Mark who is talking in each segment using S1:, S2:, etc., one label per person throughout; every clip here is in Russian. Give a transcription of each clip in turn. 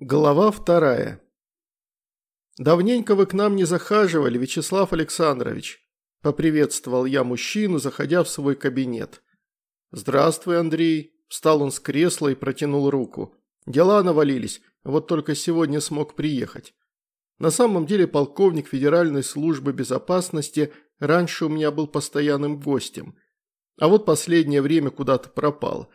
S1: Глава вторая. «Давненько вы к нам не захаживали, Вячеслав Александрович», – поприветствовал я мужчину, заходя в свой кабинет. «Здравствуй, Андрей», – встал он с кресла и протянул руку. «Дела навалились, вот только сегодня смог приехать. На самом деле полковник Федеральной службы безопасности раньше у меня был постоянным гостем, а вот последнее время куда-то пропал».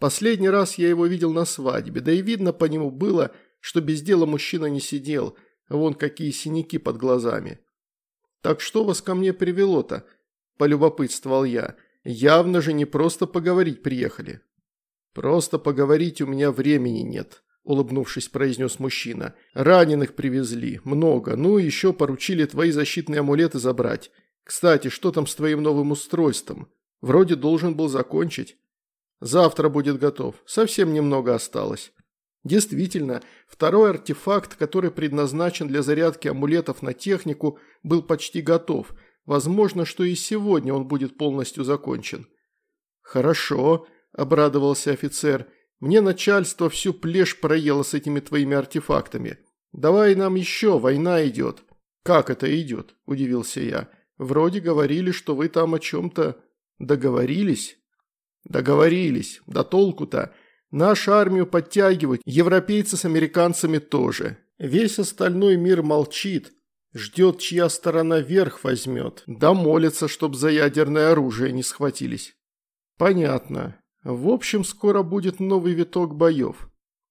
S1: Последний раз я его видел на свадьбе, да и видно по нему было, что без дела мужчина не сидел, вон какие синяки под глазами. «Так что вас ко мне привело-то?» – полюбопытствовал я. «Явно же не просто поговорить приехали». «Просто поговорить у меня времени нет», – улыбнувшись, произнес мужчина. «Раненых привезли. Много. Ну, еще поручили твои защитные амулеты забрать. Кстати, что там с твоим новым устройством? Вроде должен был закончить». «Завтра будет готов. Совсем немного осталось». Действительно, второй артефакт, который предназначен для зарядки амулетов на технику, был почти готов. Возможно, что и сегодня он будет полностью закончен. «Хорошо», – обрадовался офицер. «Мне начальство всю плешь проело с этими твоими артефактами. Давай нам еще, война идет». «Как это идет?» – удивился я. «Вроде говорили, что вы там о чем-то договорились». «Договорились. Да толку-то». Нашу армию подтягивать, европейцы с американцами тоже. Весь остальной мир молчит, ждет, чья сторона верх возьмет, да молится, чтоб за ядерное оружие не схватились. Понятно. В общем, скоро будет новый виток боев.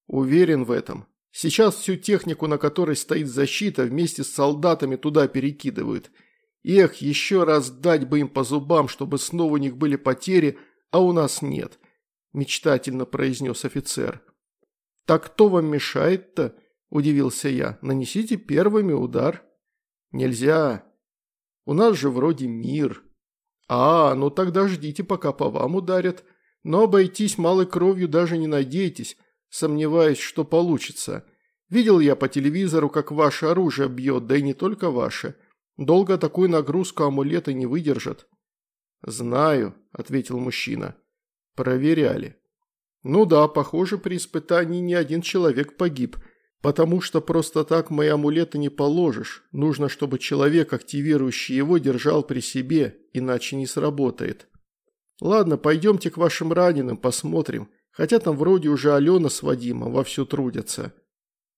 S1: Уверен в этом. Сейчас всю технику, на которой стоит защита, вместе с солдатами туда перекидывают. Эх, еще раз дать бы им по зубам, чтобы снова у них были потери, а у нас нет мечтательно произнес офицер. «Так кто вам мешает-то?» – удивился я. «Нанесите первыми удар». «Нельзя. У нас же вроде мир». «А, ну тогда ждите, пока по вам ударят. Но обойтись малой кровью даже не надейтесь, сомневаюсь, что получится. Видел я по телевизору, как ваше оружие бьет, да и не только ваше. Долго такую нагрузку амулеты не выдержат». «Знаю», – ответил мужчина. Проверяли. Ну да, похоже, при испытании ни один человек погиб, потому что просто так мои амулеты не положишь. Нужно, чтобы человек, активирующий его, держал при себе, иначе не сработает. Ладно, пойдемте к вашим раненым, посмотрим. Хотя там вроде уже Алена с Вадимом вовсю трудятся.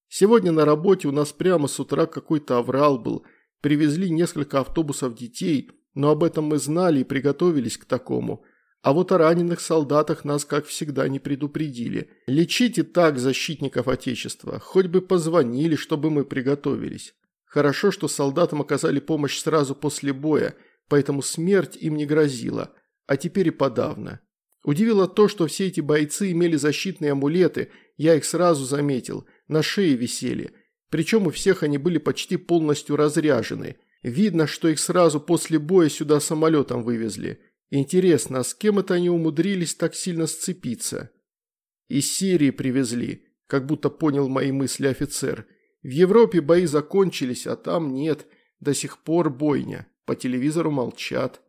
S1: Сегодня на работе у нас прямо с утра какой-то аврал был. Привезли несколько автобусов детей, но об этом мы знали и приготовились к такому – а вот о раненых солдатах нас, как всегда, не предупредили. Лечите так защитников Отечества, хоть бы позвонили, чтобы мы приготовились. Хорошо, что солдатам оказали помощь сразу после боя, поэтому смерть им не грозила, а теперь и подавно. Удивило то, что все эти бойцы имели защитные амулеты, я их сразу заметил, на шее висели. Причем у всех они были почти полностью разряжены. Видно, что их сразу после боя сюда самолетом вывезли. Интересно, с кем это они умудрились так сильно сцепиться? Из Сирии привезли, как будто понял мои мысли офицер. В Европе бои закончились, а там нет, до сих пор бойня. По телевизору молчат.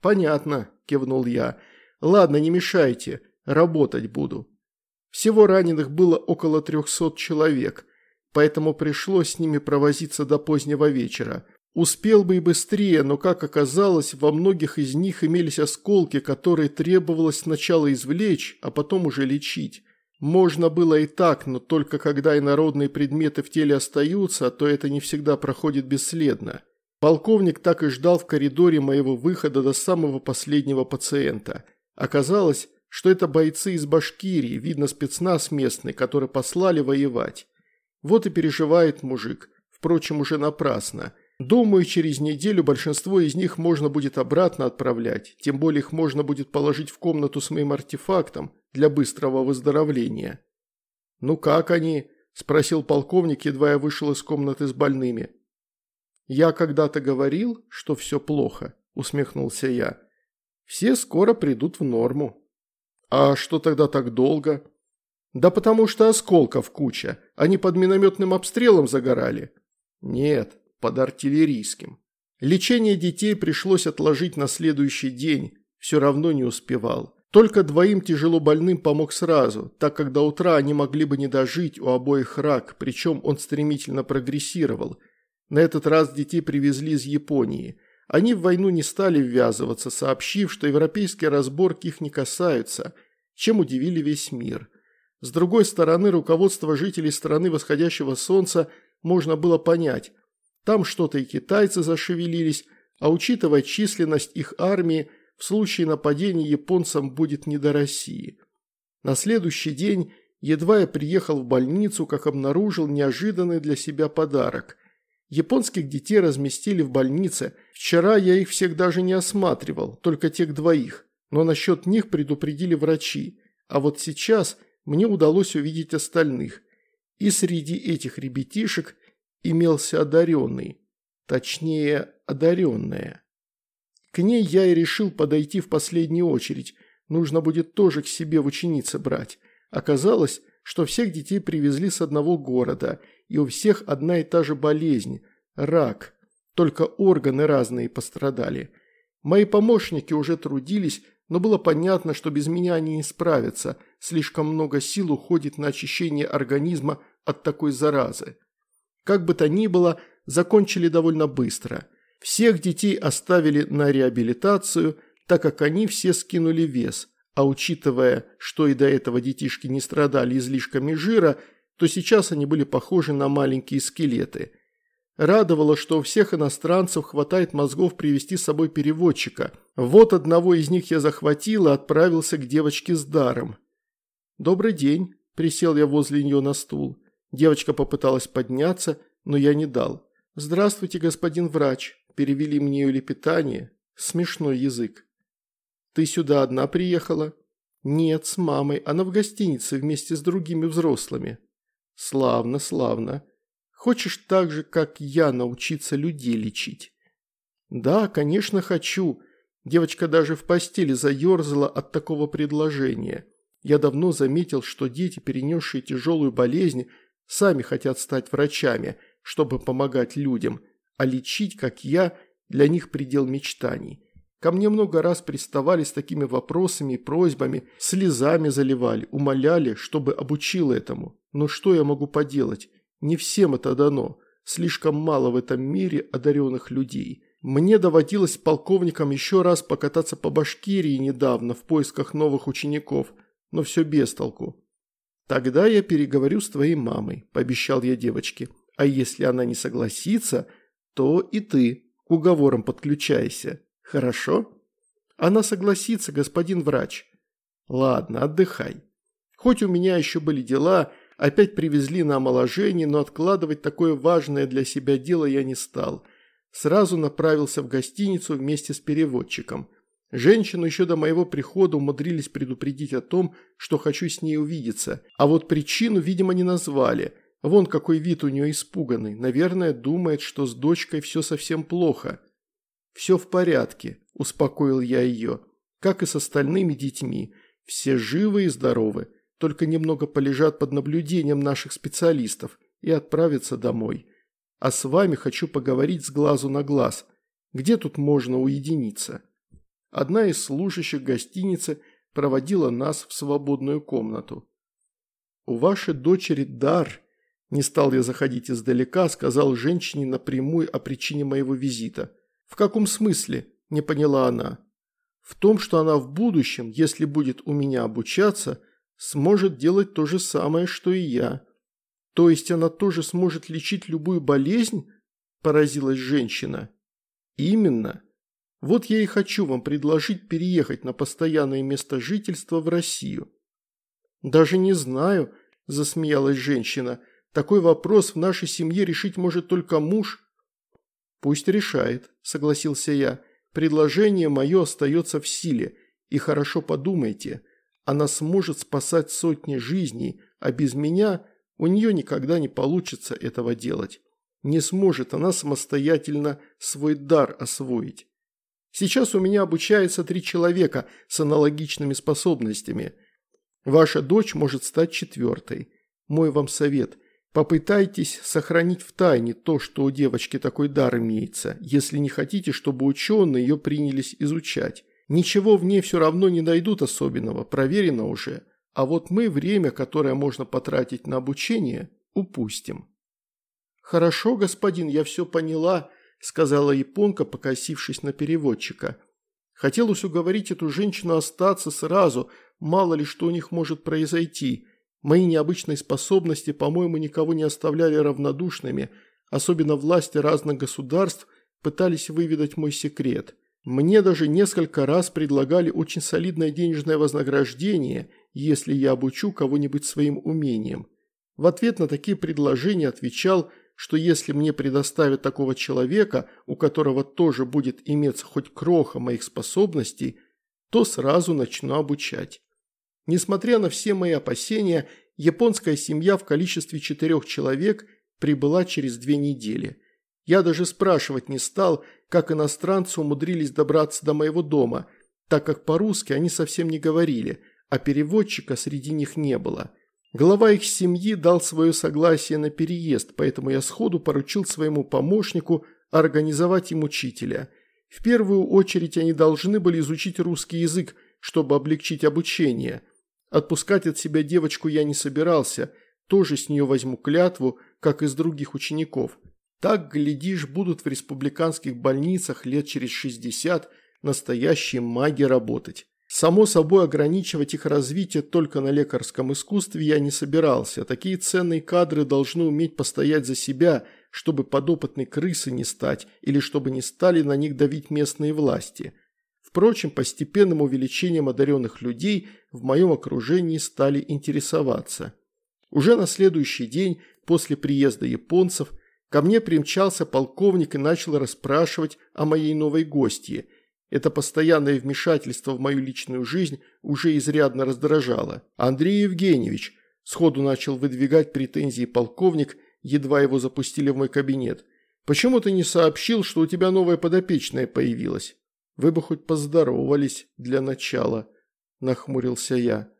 S1: Понятно, кивнул я. Ладно, не мешайте, работать буду. Всего раненых было около трехсот человек, поэтому пришлось с ними провозиться до позднего вечера. Успел бы и быстрее, но, как оказалось, во многих из них имелись осколки, которые требовалось сначала извлечь, а потом уже лечить. Можно было и так, но только когда инородные предметы в теле остаются, то это не всегда проходит бесследно. Полковник так и ждал в коридоре моего выхода до самого последнего пациента. Оказалось, что это бойцы из Башкирии, видно спецназ местный, который послали воевать. Вот и переживает мужик, впрочем, уже напрасно – Думаю, через неделю большинство из них можно будет обратно отправлять, тем более их можно будет положить в комнату с моим артефактом для быстрого выздоровления. «Ну как они?» – спросил полковник, едва я вышел из комнаты с больными. «Я когда-то говорил, что все плохо», – усмехнулся я. «Все скоро придут в норму». «А что тогда так долго?» «Да потому что осколков куча. Они под минометным обстрелом загорали». «Нет, под артиллерийским. Лечение детей пришлось отложить на следующий день, все равно не успевал. Только двоим тяжело больным помог сразу, так как до утра они могли бы не дожить, у обоих рак, причем он стремительно прогрессировал. На этот раз детей привезли из Японии. Они в войну не стали ввязываться, сообщив, что европейские разборки их не касаются, чем удивили весь мир. С другой стороны, руководство жителей страны восходящего солнца можно было понять. Там что-то и китайцы зашевелились, а учитывая численность их армии, в случае нападения японцам будет не до России. На следующий день, едва я приехал в больницу, как обнаружил неожиданный для себя подарок. Японских детей разместили в больнице. Вчера я их всех даже не осматривал, только тех двоих. Но насчет них предупредили врачи. А вот сейчас мне удалось увидеть остальных. И среди этих ребятишек имелся одаренный. Точнее, одаренная. К ней я и решил подойти в последнюю очередь. Нужно будет тоже к себе в ученицы брать. Оказалось, что всех детей привезли с одного города, и у всех одна и та же болезнь – рак. Только органы разные пострадали. Мои помощники уже трудились, но было понятно, что без меня они не справятся. Слишком много сил уходит на очищение организма от такой заразы. Как бы то ни было, закончили довольно быстро – всех детей оставили на реабилитацию, так как они все скинули вес, а учитывая, что и до этого детишки не страдали излишками жира, то сейчас они были похожи на маленькие скелеты. Радовало, что у всех иностранцев хватает мозгов привести с собой переводчика. Вот одного из них я захватил и отправился к девочке с даром. «Добрый день», – присел я возле нее на стул. Девочка попыталась подняться, но я не дал. «Здравствуйте, господин врач», перевели мне ее лепетание. Смешной язык. «Ты сюда одна приехала?» «Нет, с мамой. Она в гостинице вместе с другими взрослыми». «Славно, славно. Хочешь так же, как я, научиться людей лечить?» «Да, конечно, хочу». Девочка даже в постели заерзала от такого предложения. Я давно заметил, что дети, перенесшие тяжелую болезнь, сами хотят стать врачами, чтобы помогать людям – а лечить, как я, для них предел мечтаний. Ко мне много раз приставали с такими вопросами и просьбами, слезами заливали, умоляли, чтобы обучил этому. Но что я могу поделать? Не всем это дано. Слишком мало в этом мире одаренных людей. Мне доводилось полковникам еще раз покататься по Башкирии недавно в поисках новых учеников, но все без толку. «Тогда я переговорю с твоей мамой», – пообещал я девочке. «А если она не согласится, то и ты к уговорам подключайся. Хорошо? Она согласится, господин врач. Ладно, отдыхай. Хоть у меня еще были дела, опять привезли на омоложение, но откладывать такое важное для себя дело я не стал. Сразу направился в гостиницу вместе с переводчиком. Женщину еще до моего прихода умудрились предупредить о том, что хочу с ней увидеться, а вот причину, видимо, не назвали – Вон какой вид у нее испуганный. Наверное, думает, что с дочкой все совсем плохо. «Все в порядке», – успокоил я ее. «Как и с остальными детьми. Все живы и здоровы. Только немного полежат под наблюдением наших специалистов и отправятся домой. А с вами хочу поговорить с глазу на глаз. Где тут можно уединиться?» Одна из служащих гостиницы проводила нас в свободную комнату. «У вашей дочери дар», не стал я заходить издалека, сказал женщине напрямую о причине моего визита. «В каком смысле?» – не поняла она. «В том, что она в будущем, если будет у меня обучаться, сможет делать то же самое, что и я. То есть она тоже сможет лечить любую болезнь?» – поразилась женщина. «Именно. Вот я и хочу вам предложить переехать на постоянное место жительства в Россию». «Даже не знаю», – засмеялась женщина – такой вопрос в нашей семье решить может только муж». «Пусть решает», – согласился я. «Предложение мое остается в силе. И хорошо подумайте, она сможет спасать сотни жизней, а без меня у нее никогда не получится этого делать. Не сможет она самостоятельно свой дар освоить. Сейчас у меня обучается три человека с аналогичными способностями. Ваша дочь может стать четвертой. Мой вам совет – Попытайтесь сохранить в тайне то, что у девочки такой дар имеется, если не хотите, чтобы ученые ее принялись изучать. Ничего в ней все равно не найдут особенного, проверено уже. А вот мы время, которое можно потратить на обучение, упустим. «Хорошо, господин, я все поняла», – сказала японка, покосившись на переводчика. Хотелось уговорить эту женщину остаться сразу, мало ли что у них может произойти. Мои необычные способности, по-моему, никого не оставляли равнодушными, особенно власти разных государств пытались выведать мой секрет. Мне даже несколько раз предлагали очень солидное денежное вознаграждение, если я обучу кого-нибудь своим умениям. В ответ на такие предложения отвечал, что если мне предоставят такого человека, у которого тоже будет иметься хоть кроха моих способностей, то сразу начну обучать. Несмотря на все мои опасения, японская семья в количестве четырех человек прибыла через две недели. Я даже спрашивать не стал, как иностранцы умудрились добраться до моего дома, так как по-русски они совсем не говорили, а переводчика среди них не было. Глава их семьи дал свое согласие на переезд, поэтому я сходу поручил своему помощнику организовать им учителя. В первую очередь они должны были изучить русский язык, чтобы облегчить обучение – Отпускать от себя девочку я не собирался, тоже с нее возьму клятву, как и с других учеников. Так, глядишь, будут в республиканских больницах лет через 60 настоящие маги работать. Само собой, ограничивать их развитие только на лекарском искусстве я не собирался. Такие ценные кадры должны уметь постоять за себя, чтобы подопытной крысы не стать или чтобы не стали на них давить местные власти – Впрочем, постепенным увеличением одаренных людей в моем окружении стали интересоваться. Уже на следующий день после приезда японцев ко мне примчался полковник и начал расспрашивать о моей новой гостье. Это постоянное вмешательство в мою личную жизнь уже изрядно раздражало. «Андрей Евгеньевич», – сходу начал выдвигать претензии полковник, едва его запустили в мой кабинет. «Почему ты не сообщил, что у тебя новая подопечная появилась?» Вы бы хоть поздоровались для начала», – нахмурился я.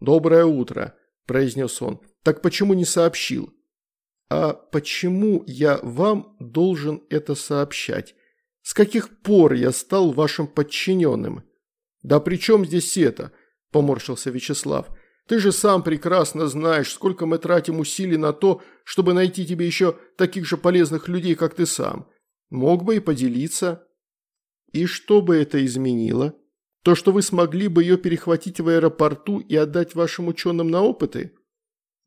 S1: «Доброе утро», – произнес он. «Так почему не сообщил?» «А почему я вам должен это сообщать? С каких пор я стал вашим подчиненным?» «Да при чем здесь это?» – поморщился Вячеслав. «Ты же сам прекрасно знаешь, сколько мы тратим усилий на то, чтобы найти тебе еще таких же полезных людей, как ты сам. Мог бы и поделиться». И что бы это изменило? То, что вы смогли бы ее перехватить в аэропорту и отдать вашим ученым на опыты?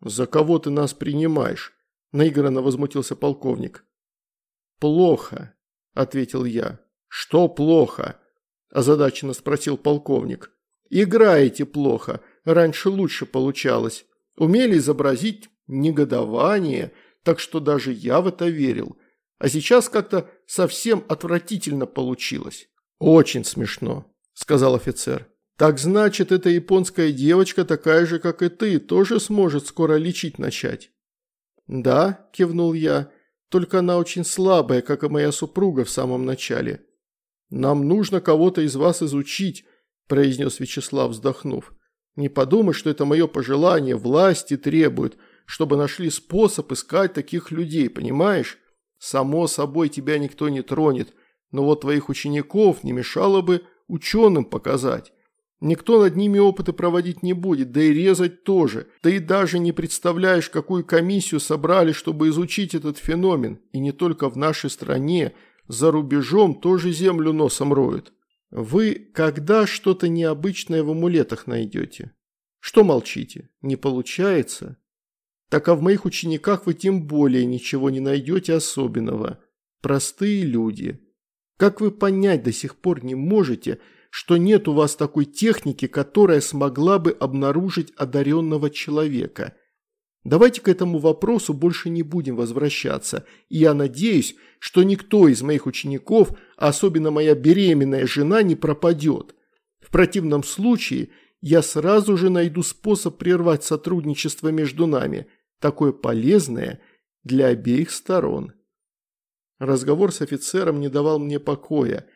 S1: За кого ты нас принимаешь? Наигранно возмутился полковник. Плохо, ответил я. Что плохо? Озадаченно спросил полковник. Играете плохо, раньше лучше получалось. Умели изобразить негодование, так что даже я в это верил. А сейчас как-то совсем отвратительно получилось. Очень смешно, сказал офицер. Так значит, эта японская девочка такая же, как и ты, тоже сможет скоро лечить начать? Да, кивнул я, только она очень слабая, как и моя супруга в самом начале. Нам нужно кого-то из вас изучить, произнес Вячеслав, вздохнув. Не подумай, что это мое пожелание, власти требуют, чтобы нашли способ искать таких людей, понимаешь? Само собой тебя никто не тронет, но вот твоих учеников не мешало бы ученым показать. Никто над ними опыты проводить не будет, да и резать тоже. Ты даже не представляешь, какую комиссию собрали, чтобы изучить этот феномен. И не только в нашей стране, за рубежом тоже землю носом роют. Вы когда что-то необычное в амулетах найдете? Что молчите? Не получается? так а в моих учениках вы тем более ничего не найдете особенного. Простые люди. Как вы понять до сих пор не можете, что нет у вас такой техники, которая смогла бы обнаружить одаренного человека? Давайте к этому вопросу больше не будем возвращаться, и я надеюсь, что никто из моих учеников, особенно моя беременная жена, не пропадет. В противном случае я сразу же найду способ прервать сотрудничество между нами – такое полезное для обеих сторон. Разговор с офицером не давал мне покоя.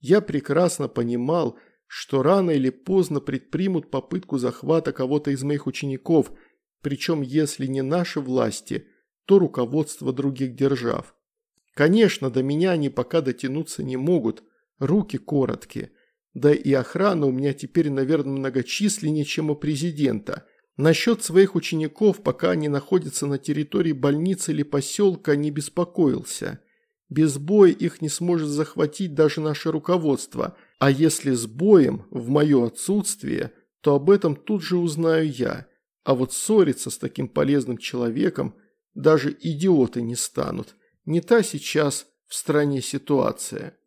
S1: Я прекрасно понимал, что рано или поздно предпримут попытку захвата кого-то из моих учеников, причем если не наши власти, то руководство других держав. Конечно, до меня они пока дотянуться не могут, руки короткие, Да и охрана у меня теперь, наверное, многочисленнее, чем у президента. Насчет своих учеников, пока они находятся на территории больницы или поселка, не беспокоился. Без боя их не сможет захватить даже наше руководство, а если с боем, в мое отсутствие, то об этом тут же узнаю я. А вот ссориться с таким полезным человеком даже идиоты не станут. Не та сейчас в стране ситуация.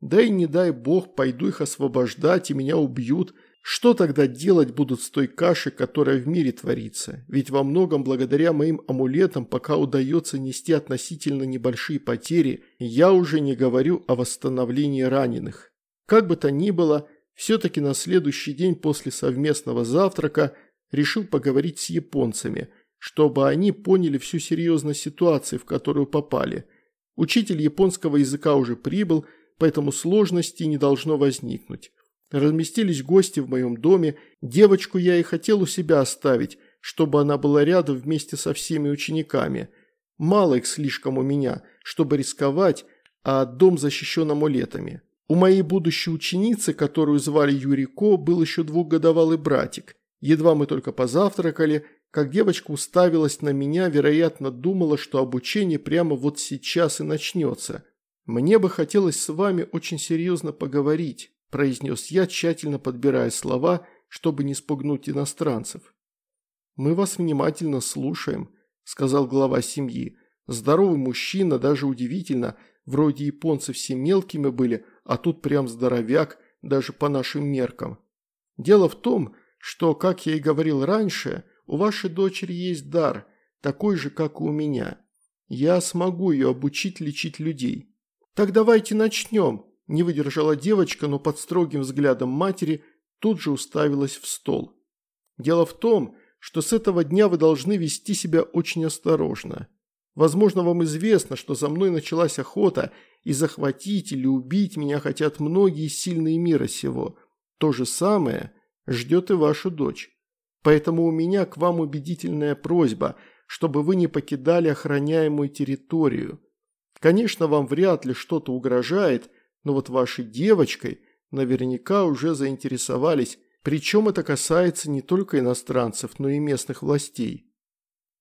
S1: Да и не дай бог, пойду их освобождать и меня убьют. Что тогда делать будут с той кашей, которая в мире творится? Ведь во многом благодаря моим амулетам пока удается нести относительно небольшие потери, я уже не говорю о восстановлении раненых. Как бы то ни было, все-таки на следующий день после совместного завтрака решил поговорить с японцами, чтобы они поняли всю серьезность ситуации, в которую попали. Учитель японского языка уже прибыл – поэтому сложностей не должно возникнуть. Разместились гости в моем доме, девочку я и хотел у себя оставить, чтобы она была рядом вместе со всеми учениками. Мало их слишком у меня, чтобы рисковать, а дом защищен амулетами. У моей будущей ученицы, которую звали Юрико, был еще двухгодовалый братик. Едва мы только позавтракали, как девочка уставилась на меня, вероятно, думала, что обучение прямо вот сейчас и начнется – «Мне бы хотелось с вами очень серьезно поговорить», – произнес я, тщательно подбирая слова, чтобы не спугнуть иностранцев. «Мы вас внимательно слушаем», – сказал глава семьи. «Здоровый мужчина, даже удивительно, вроде японцы все мелкими были, а тут прям здоровяк, даже по нашим меркам. Дело в том, что, как я и говорил раньше, у вашей дочери есть дар, такой же, как и у меня. Я смогу ее обучить лечить людей. «Так давайте начнем», – не выдержала девочка, но под строгим взглядом матери тут же уставилась в стол. «Дело в том, что с этого дня вы должны вести себя очень осторожно. Возможно, вам известно, что за мной началась охота, и захватить или убить меня хотят многие сильные мира сего. То же самое ждет и вашу дочь. Поэтому у меня к вам убедительная просьба, чтобы вы не покидали охраняемую территорию. Конечно, вам вряд ли что-то угрожает, но вот вашей девочкой наверняка уже заинтересовались, причем это касается не только иностранцев, но и местных властей.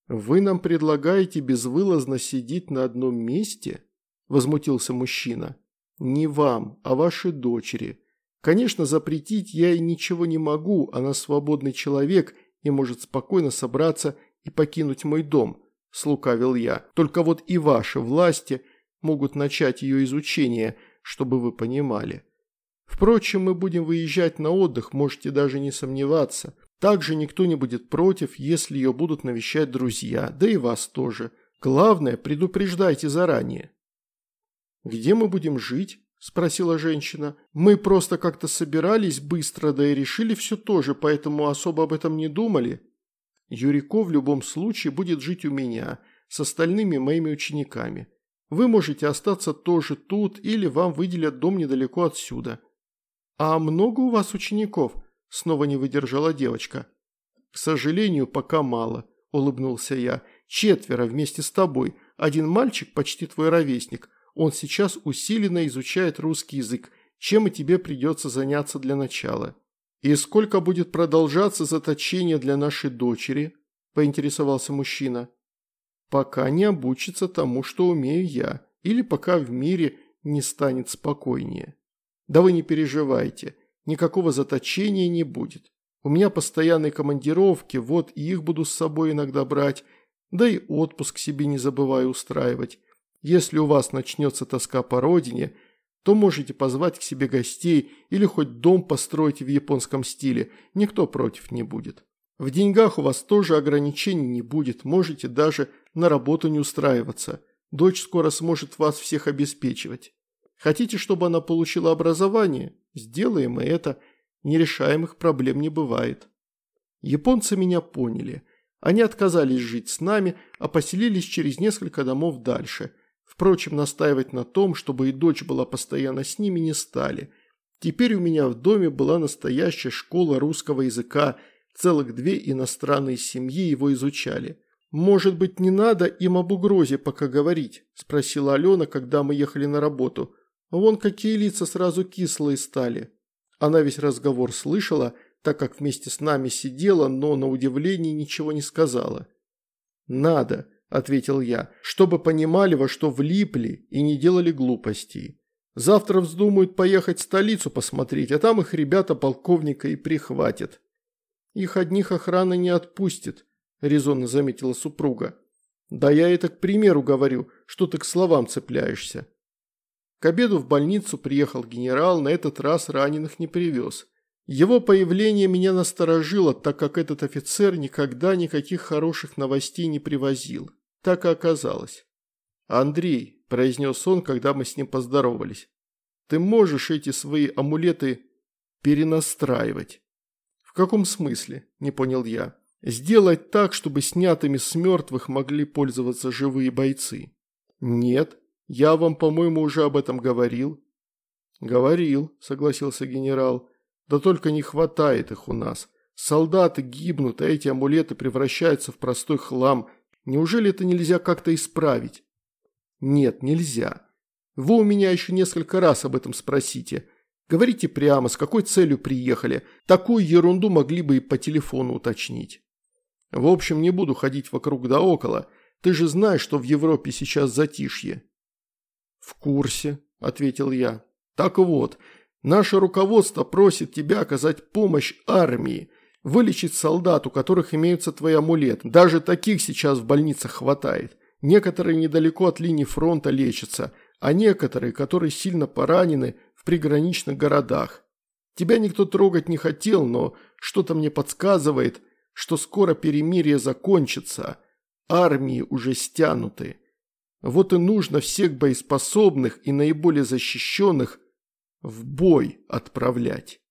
S1: «Вы нам предлагаете безвылазно сидеть на одном месте?» – возмутился мужчина. «Не вам, а вашей дочери. Конечно, запретить я ей ничего не могу, она свободный человек и может спокойно собраться и покинуть мой дом», – слукавил я. «Только вот и ваши власти могут начать ее изучение, чтобы вы понимали. Впрочем, мы будем выезжать на отдых, можете даже не сомневаться. Также никто не будет против, если ее будут навещать друзья, да и вас тоже. Главное, предупреждайте заранее». «Где мы будем жить?» – спросила женщина. «Мы просто как-то собирались быстро, да и решили все тоже, поэтому особо об этом не думали. Юрико в любом случае будет жить у меня, с остальными моими учениками. Вы можете остаться тоже тут или вам выделят дом недалеко отсюда. А много у вас учеников? Снова не выдержала девочка. К сожалению, пока мало, улыбнулся я. Четверо вместе с тобой. Один мальчик почти твой ровесник. Он сейчас усиленно изучает русский язык, чем и тебе придется заняться для начала. И сколько будет продолжаться заточение для нашей дочери? Поинтересовался мужчина пока не обучится тому, что умею я, или пока в мире не станет спокойнее. Да вы не переживайте, никакого заточения не будет. У меня постоянные командировки, вот и их буду с собой иногда брать, да и отпуск себе не забываю устраивать. Если у вас начнется тоска по родине, то можете позвать к себе гостей или хоть дом построить в японском стиле, никто против не будет. В деньгах у вас тоже ограничений не будет, можете даже на работу не устраиваться. Дочь скоро сможет вас всех обеспечивать. Хотите, чтобы она получила образование? Сделаем и это. Нерешаемых проблем не бывает. Японцы меня поняли. Они отказались жить с нами, а поселились через несколько домов дальше. Впрочем, настаивать на том, чтобы и дочь была постоянно с ними, не стали. Теперь у меня в доме была настоящая школа русского языка, целых две иностранные семьи его изучали. «Может быть, не надо им об угрозе пока говорить?» – спросила Алена, когда мы ехали на работу. «Вон какие лица сразу кислые стали». Она весь разговор слышала, так как вместе с нами сидела, но на удивление ничего не сказала. «Надо», – ответил я, – «чтобы понимали, во что влипли и не делали глупостей. Завтра вздумают поехать в столицу посмотреть, а там их ребята полковника и прихватят». «Их одних охрана не отпустит», – резонно заметила супруга. «Да я это к примеру говорю, что ты к словам цепляешься». К обеду в больницу приехал генерал, на этот раз раненых не привез. Его появление меня насторожило, так как этот офицер никогда никаких хороших новостей не привозил. Так и оказалось. «Андрей», – произнес он, когда мы с ним поздоровались, – «ты можешь эти свои амулеты перенастраивать». «В каком смысле?» – не понял я. «Сделать так, чтобы снятыми с мертвых могли пользоваться живые бойцы». «Нет», я вам, по-моему, уже об этом говорил». «Говорил», – согласился генерал. «Да только не хватает их у нас. Солдаты гибнут, а эти амулеты превращаются в простой хлам. Неужели это нельзя как-то исправить?» «Нет, нельзя. Вы у меня еще несколько раз об этом спросите. Говорите прямо, с какой целью приехали. Такую ерунду могли бы и по телефону уточнить». «В общем, не буду ходить вокруг да около. Ты же знаешь, что в Европе сейчас затишье. «В курсе», – ответил я. «Так вот, наше руководство просит тебя оказать помощь армии, вылечить солдат, у которых имеются твои амулеты. Даже таких сейчас в больницах хватает. Некоторые недалеко от линии фронта лечатся, а некоторые, которые сильно поранены, в приграничных городах. Тебя никто трогать не хотел, но что-то мне подсказывает, что скоро перемирие закончится. Армии уже стянуты. Вот и нужно всех боеспособных и наиболее защищенных в бой отправлять.